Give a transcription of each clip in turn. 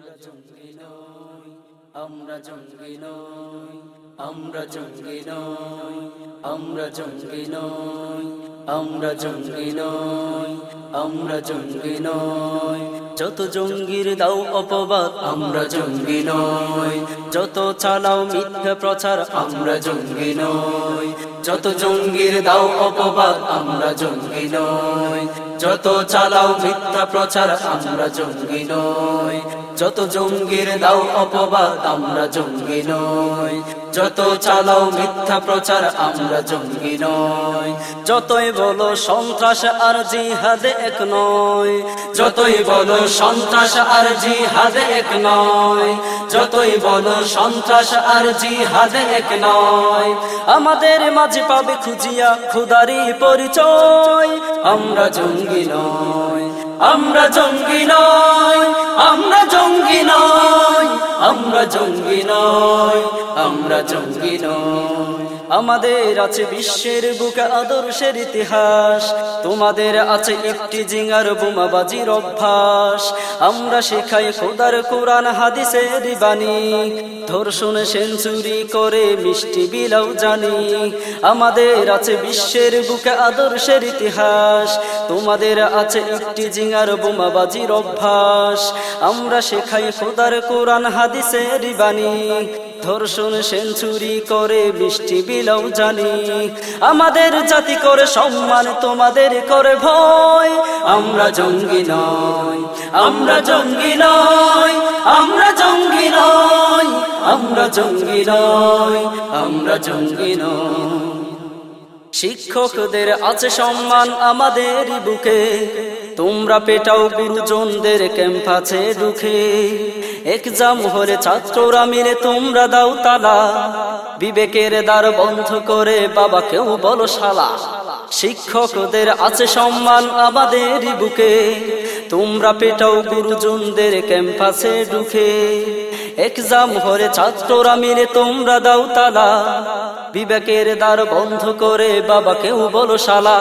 আমরা জঙ্গি নই, আমরা জঙ্গি নই, আমরা জঙ্গি নই, আমরা জঙ্গি নই, আমরা জঙ্গি নই, আমরা জঙ্গি নই। যত জঙ্গির দাও অপবাদ, আমরা জঙ্গি নই। যত চালাও মিথ্যা প্রচার, আমরা জঙ্গি নই। যত জঙ্গির দাও অপবাদ, আমরা জঙ্গি নই। যত চালাও মিথ্যা প্রচার, আমরা জঙ্গি নই। যত জঙ্গির দাও অপবাদ, আমরা জঙ্গি নই। যত চালাও মিথ্যা প্রচার, আমরা জঙ্গি নয় যতই বলো সন্ত্রাস আর জিহাদে এক নয় যতই বলো সন্ত্রাস আর জিহাদে এক নয় যতই বলো সন্ত্রাস আর জিহাদে এক নয় আমাদের মাঝে পাবে খুঁজিয়া খুদারি পরিচয়। আমরা জঙ্গি নয় আমরা জঙ্গি নয় আমরা জঙ্গি নয় আমরা জঙ্গি নয় আমরা জঙ্গি নয়। আমাদের আছে বিশ্বের বুকে আদর্শের ইতিহাস। তোমাদের আছে একটি জিঙ্গার বোমাবাজির অভ্যাস। আমরা শেখাই খোদার কোরআন, হাদিসের বাণী। ধর্ষণ, সেঞ্চুরি করে মিষ্টি বিলাও জানি। আমাদের আছে বিশ্বের বুকে আদর্শের ইতিহাস। তোমাদের আছে একটি জিঙ্গার বোমাবাজির অভ্যাস। আমরা শেখাই খোদার কোরআন, হাদিসের বাণী। ধর্ষণ সেঞ্চুরি করে বৃষ্টি বিলাও জানি। আমাদের জাতি করে সম্মান, তোমাদের করে ভয়। আমরা জঙ্গি নয় আমরা জঙ্গি নয় আমরা জঙ্গি নয় আমরা জঙ্গি নয় আমরা জঙ্গি নয় শিক্ষকদের আছে সম্মান আমাদের বুকে। তোমরা পেটাও গুরুজনদের ক্যাম্প আছে দুঃখে এক্সাম হলে ছাত্ররা মিলে তোমরা দাও তালা। বিবেকের দ্বার বন্ধ করে বাবা কেউ বলো শালা। শিক্ষকদের আছে সম্মান আমাদের বুকে। তোমরা পেটাও গুরুজনদের ক্যাম্পাসে ঢুকে এক্সাম হলে ছাত্ররা মিলে তোমরা দাও তালা। বিবেকের দ্বার বন্ধ করে বাবা কেউ বলো শালা।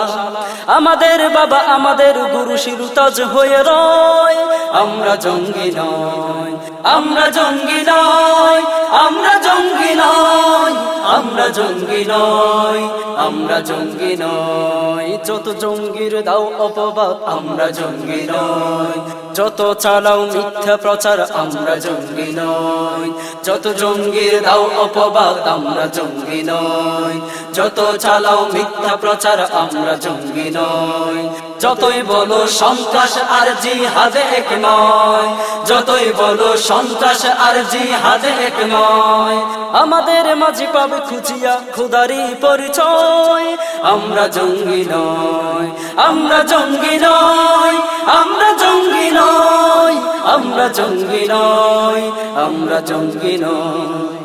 আমাদের বাবা আমাদের গুরু শিরুতাজ হয়ে রয়। আমরা জঙ্গি নয়, আমরা জঙ্গি নয়, আমরা জঙ্গি নয়, আমরা জঙ্গি নয়, আমরা জঙ্গি নয়। যত জঙ্গির দাও অপবাদ, আমরা জঙ্গি নয়। যত চালাও মিথ্যা প্রচার, আমরা জঙ্গি নয় যত জঙ্গির দাও অপবাদ, আমরা জঙ্গি নয় যত চালাও মিথ্যা প্রচার, আমরা জঙ্গি নয় যতই বলো সন্ত্রাস আর জিহাদে এক নয়, যতই বলো সন্ত্রাস আর জিহাদে এক নয়, আমাদের মাঝে পাবে খুঁজিয়া খুদারি পরিচয়। আমরা জঙ্গি নয় আমরা জঙ্গি নয় আমরা জঙ্গি নয় আমরা জঙ্গি নয় আমরা জঙ্গি নয়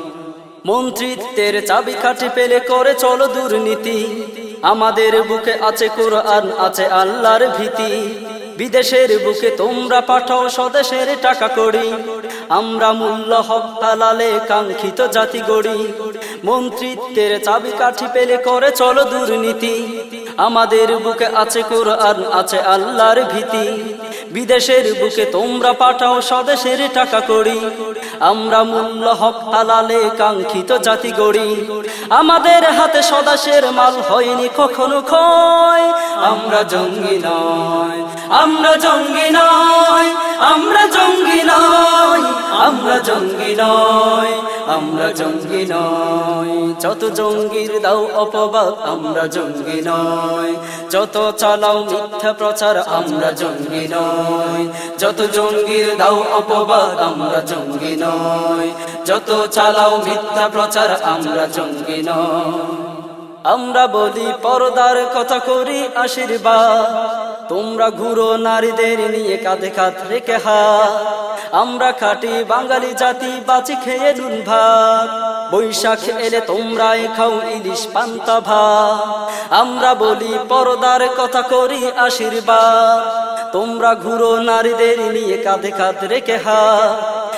মন্ত্রিত্বের চাবি কাঠি পেলে করে চলো দুর্নীতি। আমাদের বুকে আছে কোরআন, আছে আল্লাহর ভীতি। বিদেশের বুকে তোমরা পাঠাও স্বদেশের টাকা করি আমরা মূল্য হক কাঙ্ক্ষিত জাতি গড়ি। মন্ত্রিত্বের চাবি কাঠি পেলে করে চলো দুর্নীতি। আমাদের বুকে আছে কোরআন, আছে আল্লাহর ভীতি। বিদেশের বুকে তোমরা পাঠাও স্বদেশের টাকা করি আমরা মূল্য হক হালালে কাঙ্ক্ষিত জাতি গড়ি। আমাদের হাতে স্বদেশের মাল হয়নি কখনো ক্ষয়। আমরা জঙ্গি নয়, আমরা জঙ্গি নয়, আমরা জঙ্গি নয়, আমরা জঙ্গি নয়। আমরা জঙ্গি নয় যত জঙ্গির দাও অপবাদ, আমরা জঙ্গি নয় যত চালাও মিথ্যা প্রচার, আমরা জঙ্গি নয় যত জঙ্গির দাও অপবাদ, আমরা জঙ্গি নয় যত চালাও মিথ্যা প্রচার, আমরা জঙ্গি নয় আমরা বলি, পরদার কথা করি, আশীর্বাদ। তোমরা ঘুরো নারীদের নিয়ে কাঁধে কাঁধ রেখে হা আমরা খাটি বাঙালি জাতি, বাঁচি খেয়ে নুন ভাত। বৈশাখ এলে তোমরাই খাও ইলিশ পান্তা ভাত। আমরা বলি, পরদার কথা করি আশীর্বাদ। তোমরা ঘুরো নারীদের নিয়ে কাঁধে কাঁধ রেখে হা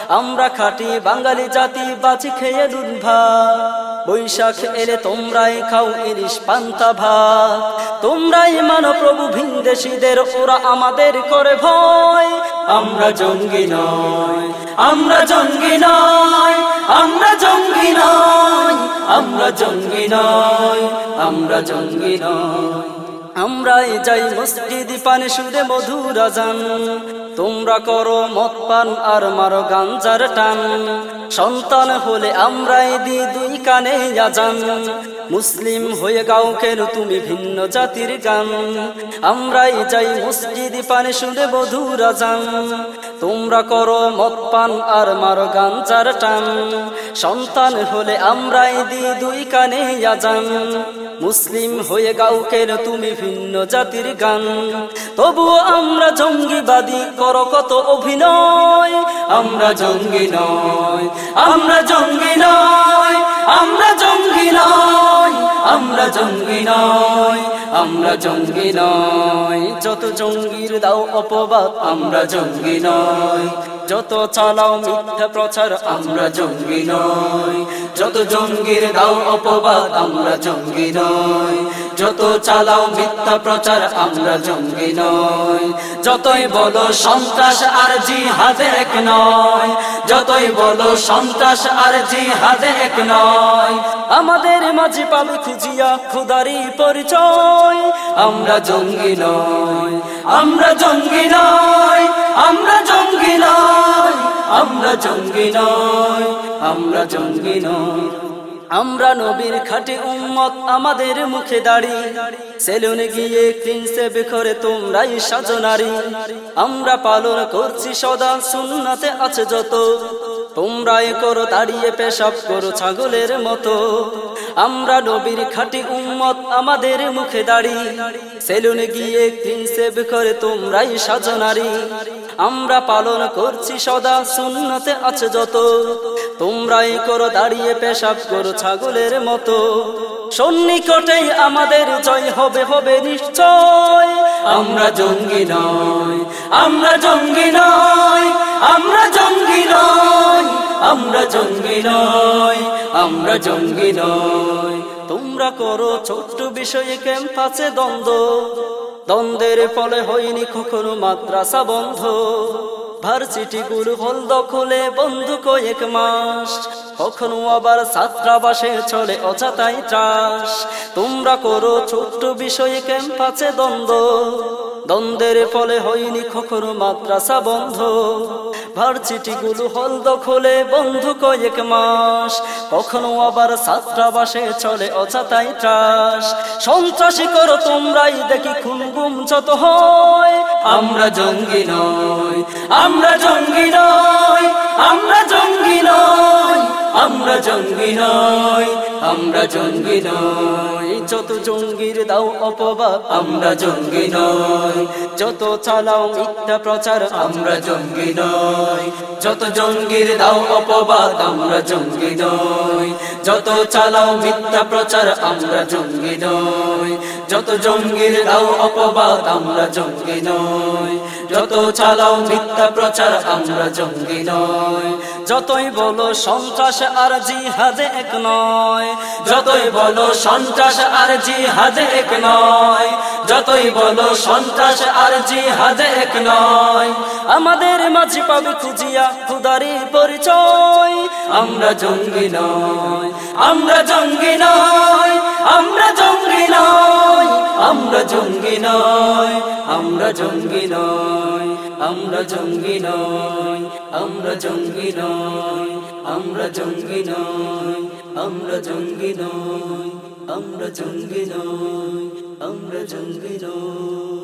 আমরা খাটি বাঙালি জাতি, বাঁচি খেয়ে নুন ভাত। বৈশাখ এলে তোমরাই খাও ইলিশ পান্তা ভাত। তোমরাই মানো প্রভু ভিনদেশীদের, ওরা আমাদের করে ভয়। আমরা জঙ্গি নয় আমরা জঙ্গি নয় আমরা জঙ্গি নয় আমরা জঙ্গি নয় আমরা জঙ্গি নয় আমরাই যাই মসজিদ পানে সুরে মধুর আজান। তোমরা করো মদ পান আর মারো গাঞ্জার টান। সন্তান হলে আমরাই দি দুই কানে আজান। মুসলিম হয়ে গাও কেন তুমি ভিন্ন জাতির গান? আমরাই যাই মসজিদ পানে শুনে মধুর আজান। তোমরা করো মদ পান আর মারো গাঞ্জার টান। সন্তান হলে আমরাই দি দুই কানে আজান। মুসলিম হয়ে গাও কেন তুমি ভিন্ন জাতির গান? তবুও আমরা জঙ্গিবাদী, কর কত অভিনয়। আমরা জঙ্গি নয়, আমরা জঙ্গি নয়। আমরা জঙ্গি নয় আমরা জঙ্গি নয় যত জঙ্গির দাও অপবাদ, আমরা জঙ্গি নয় যত চালাও মিথ্যা প্রচার, আমরা জঙ্গি নয় যত জঙ্গির দাও অপবাদ, আমরা জঙ্গি নয় যত চালাও মিথ্যা প্রচার, আমরা জঙ্গি নয় যতই বলো সন্ত্রাস আর জিহাদ এক নয়। যতই বলো সন্ত্রাস আর জিহাদ এক নয়। আমাদের মাঝে পাবে খুঁজিয়া খুদারি পরিচয়। আমরা জঙ্গি নয় আমরা জঙ্গি নয় আমরা জঙ্গি নয় আমরা জঙ্গি নয় আমরা জঙ্গি নয় আমরা নবীর খাটি উম্মত, আমাদের মুখে দাড়ি। সেলুনে গিয়ে কিনছে বেখরে তোমরাই সাজনারি। আমরা পালন করছি সদা, সুন্নাতে আছে যত। তোমরাই করো দাঁড়িয়ে পেশাব করো ছাগলের মতো। আমরা নবীর খাটি উম্মত, আমাদের মুখে দাড়ি। সেলুনে গিয়ে কিনছে বেখরে তোমরাই সাজনারি। আমরা পালন করছি সদা, সুন্নতে আছে যত। তোমরাই করো দাঁড়িয়ে পেশাব করো ছাগলের মতো। সন্নিকটেই আমাদের জয় হবে হবে নিশ্চয়। আমরা জঙ্গি নয় আমরা জঙ্গি নয় আমরা জঙ্গি নয় আমরা জঙ্গি নয় আমরা জঙ্গি নয় তোমরা করো ছোট্ট বিষয়ে ক্যাম্পাসে দ্বন্দ্ব। দ্বন্দ্বের ফলে হয়নি কখনো মাদ্রাসা বন্ধ। ভার্সিটি গুলো হল দখলে বন্ধু কয়েক মাস। কখনো আবার ছাত্রাবাসে চলে অচাতাই চাষ তোমরা করো ছোট্ট বিষয়ে ক্যাম্পাসে দ্বন্দ্ব। দ্বন্দ্বের ফলে হয়নি কখনো মাদ্রাসা বন্ধ। ভার্সিটি গুলো হল দখলে বন্ধু কয়েক মাস। কখনো আবার ছাত্রাবাসে চলে অজাতাই ত্রাস। সন্ত্রাসী করো তোমরাই দেখি খুন গুম যত হয়। আমরা জঙ্গি নয় আমরা জঙ্গি নয় আমরা জঙ্গি নয় আমরা জঙ্গি নয় আমরা জঙ্গি নয় যত জঙ্গির দাও অপবাদ, আমরা জঙ্গি নয় যত চালাও মিথ্যা প্রচার, আমরা জঙ্গি নয় যত জঙ্গির দাও অপবাদ, আমরা জঙ্গি নয় যত চালাও মিথ্যা প্রচার, আমরা জঙ্গি নয় যত জঙ্গির দাও অপবাদ, আমরা জঙ্গি নয় যত চালাও মিথ্যা প্রচার, আমরা জঙ্গি নয়। যতই বলো সন্ত্রাস আর জিহাদে এক নয়। যতই বলো সন্ত্রাস আর জিহাদে এক নয়। যতই বলো সন্ত্রাস আর জিহাদে এক নয়। আমাদের মাঝে পাবে খুঁজিয়া খুদারি পরিচয়। আমরা জঙ্গি নয়। আমরা জঙ্গি নয়। আমরা জঙ্গি নয়। আমরা জঙ্গি নয়। আমরা জঙ্গি নয়। আমরা জঙ্গি নয় আমরা জঙ্গি নয় আমরা জঙ্গি নয় আমরা জঙ্গি নয় আমরা জঙ্গি নয় আমরা জঙ্গি নয়